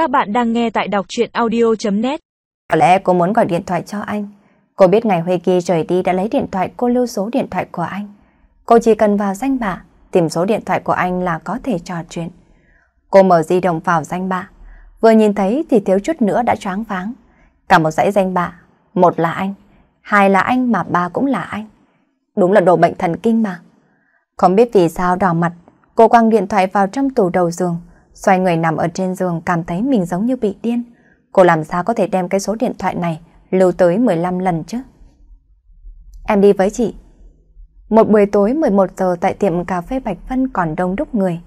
Các bạn đang nghe tại đọc chuyện audio.net Có lẽ cô muốn gọi điện thoại cho anh. Cô biết ngày huy Kỳ rời đi đã lấy điện thoại cô lưu số điện thoại của anh. Cô chỉ cần vào danh bạ, tìm số điện thoại của anh là có thể trò chuyện. Cô mở di động vào danh bạ. Vừa nhìn thấy thì thiếu chút nữa đã choáng váng. Cả một dãy danh bạ. Một là anh, hai là anh mà ba cũng là anh. Đúng là đồ bệnh thần kinh mà. Không biết vì sao đỏ mặt, cô quăng điện thoại vào trong tủ đầu giường. Xoay người nằm ở trên giường cảm thấy mình giống như bị điên. Cô làm sao có thể đem cái số điện thoại này lưu tới 15 lần chứ? Em đi với chị. Một buổi tối 11 giờ tại tiệm cà phê Bạch Vân còn đông đúc người.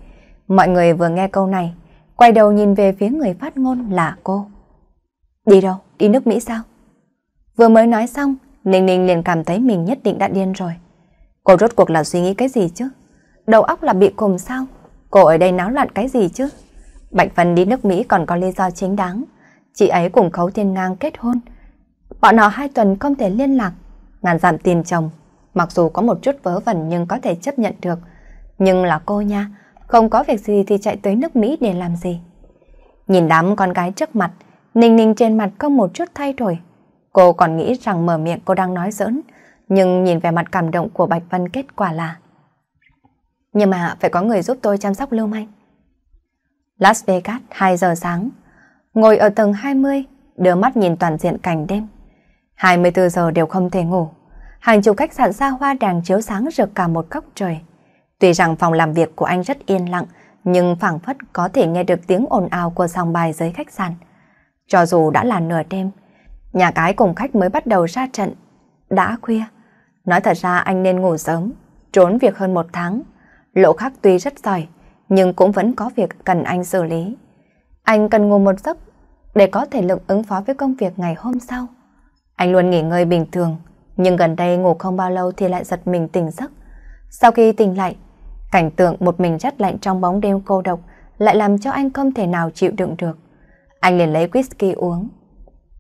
Mọi người vừa nghe câu này, quay đầu nhìn về phía người phát ngôn là cô. Đi đâu? Đi nước Mỹ sao? Vừa mới nói xong, Ninh Ninh liền cảm thấy mình nhất định đã điên rồi. Cô rốt cuộc là suy nghĩ cái gì chứ? Đầu óc là bị cùng sao? Cô ở đây náo loạn cái gì chứ? Bạch Vân đi nước Mỹ còn có lý do chính đáng. Chị ấy cùng Khấu Thiên Ngang kết hôn. Bọn họ hai tuần không thể liên lạc. Ngàn giảm tiền chồng. Mặc dù có một chút vớ vẩn nhưng có thể chấp nhận được. Nhưng là cô nha, không có việc gì thì chạy tới nước Mỹ để làm gì. Nhìn đám con gái trước mặt, Ninh Ninh trên mặt không một chút thay đổi. Cô còn nghĩ rằng mở miệng cô đang nói giỡn, nhưng nhìn về mặt cảm động của Bạch Vân kết quả là Nhưng mà phải có người giúp tôi chăm sóc lưu manh. Las Vegas 2 giờ sáng, ngồi ở tầng 20, đưa mắt nhìn toàn diện cảnh đêm. 24 giờ đều không thể ngủ. Hàng chục khách sạn xa hoa đàng chiếu sáng rực cả một góc trời. Tuy rằng phòng làm việc của anh rất yên lặng, nhưng phảng phất có thể nghe được tiếng ồn ào của sòng bài dưới khách sạn. Cho dù đã là nửa đêm, nhà cái cùng khách mới bắt đầu ra trận. Đã khuya. Nói thật ra anh nên ngủ sớm, trốn việc hơn một tháng. Lộ khắc tuy rất giỏi, nhưng cũng vẫn có việc cần anh xử lý. Anh cần ngủ một giấc để có thể lực ứng phó với công việc ngày hôm sau. Anh luôn nghỉ ngơi bình thường, nhưng gần đây ngủ không bao lâu thì lại giật mình tỉnh giấc. Sau khi tỉnh lại, cảnh tượng một mình rất lạnh trong bóng đêm cô độc lại làm cho anh không thể nào chịu đựng được. Anh liền lấy whisky uống.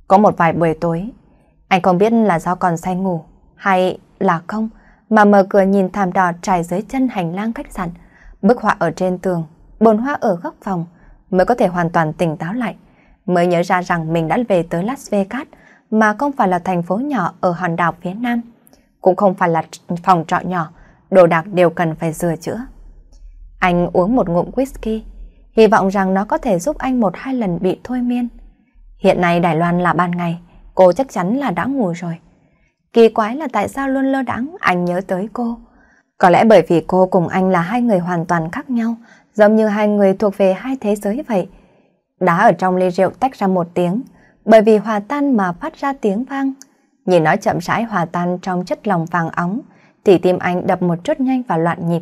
Có một vài buổi tối, anh không biết là do còn say ngủ hay là không, mà mở cửa nhìn thảm đỏ trải dưới chân hành lang khách sạn, bức họa ở trên tường, bồn hoa ở góc phòng, mới có thể hoàn toàn tỉnh táo lại, mới nhớ ra rằng mình đã về tới Las Vegas, mà không phải là thành phố nhỏ ở hòn đảo phía Nam, cũng không phải là phòng trọ nhỏ, đồ đạc đều cần phải sửa chữa. Anh uống một ngụm whisky, hy vọng rằng nó có thể giúp anh một hai lần bị thôi miên. Hiện nay Đài Loan là ban ngày, cô chắc chắn là đã ngủ rồi. Kỳ quái là tại sao luôn lơ đãng anh nhớ tới cô. Có lẽ bởi vì cô cùng anh là hai người hoàn toàn khác nhau, giống như hai người thuộc về hai thế giới vậy. Đá ở trong ly rượu tách ra một tiếng, bởi vì hòa tan mà phát ra tiếng vang. Nhìn nó chậm rãi hòa tan trong chất lòng vàng óng, thì tim anh đập một chút nhanh và loạn nhịp.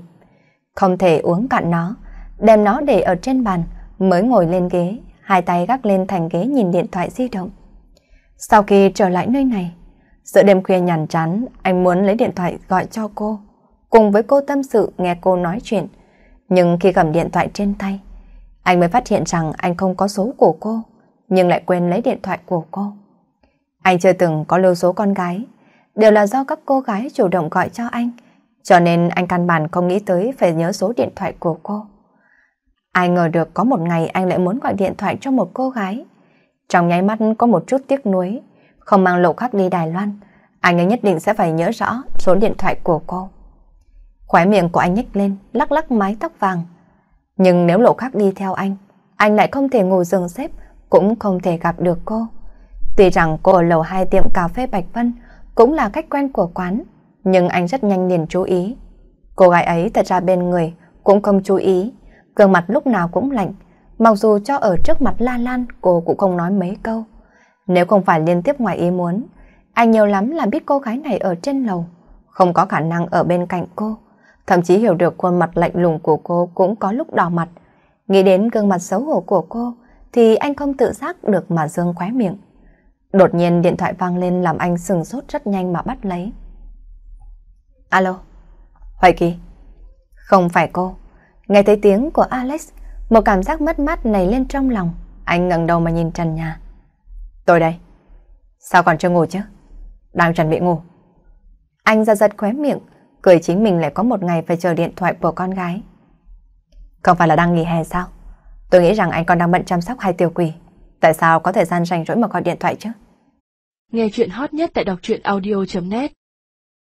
Không thể uống cạn nó, đem nó để ở trên bàn, mới ngồi lên ghế, hai tay gác lên thành ghế nhìn điện thoại di động. Sau khi trở lại nơi này, giữa đêm khuya nhàn chán, anh muốn lấy điện thoại gọi cho cô, cùng với cô tâm sự nghe cô nói chuyện. Nhưng khi cầm điện thoại trên tay, anh mới phát hiện rằng anh không có số của cô, nhưng lại quên lấy điện thoại của cô. Anh chưa từng có lưu số con gái, đều là do các cô gái chủ động gọi cho anh, cho nên anh căn bản không nghĩ tới phải nhớ số điện thoại của cô. Ai ngờ được có một ngày anh lại muốn gọi điện thoại cho một cô gái. Trong nháy mắt có một chút tiếc nuối, không mang lộ khắc đi Đài Loan, anh ấy nhất định sẽ phải nhớ rõ số điện thoại của cô. Khóe miệng của anh nhếch lên, lắc lắc mái tóc vàng. Nhưng nếu lộ khác đi theo anh, anh lại không thể ngủ giường xếp, cũng không thể gặp được cô. Tuy rằng cô ở lầu 2 tiệm cà phê Bạch Vân cũng là cách quen của quán, nhưng anh rất nhanh liền chú ý. Cô gái ấy thật ra bên người cũng không chú ý, gương mặt lúc nào cũng lạnh, mặc dù cho ở trước mặt La Lan cô cũng không nói mấy câu. Nếu không phải liên tiếp ngoài ý muốn, anh nhiều lắm là biết cô gái này ở trên lầu, không có khả năng ở bên cạnh cô. Thậm chí hiểu được khuôn mặt lạnh lùng của cô cũng có lúc đỏ mặt. Nghĩ đến gương mặt xấu hổ của cô, thì anh không tự giác được mà dương khóe miệng. Đột nhiên điện thoại vang lên làm anh sừng sốt rất nhanh mà bắt lấy. Alo, Hoài Kỳ. Không phải cô. Nghe thấy tiếng của Alex, một cảm giác mất mát nảy lên trong lòng. Anh ngẩng đầu mà nhìn trần nhà. Tôi đây. Sao còn chưa ngủ chứ? Đang chuẩn bị ngủ. Anh ra giật khóe miệng, cười chính mình lại có một ngày phải chờ điện thoại của con gái. Không phải là đang nghỉ hè sao? Tôi nghĩ rằng anh còn đang bận chăm sóc hai tiểu quỷ. Tại sao có thời gian rảnh rỗi mà gọi điện thoại chứ? Nghe chuyện hot nhất tại đọc truyện audio.net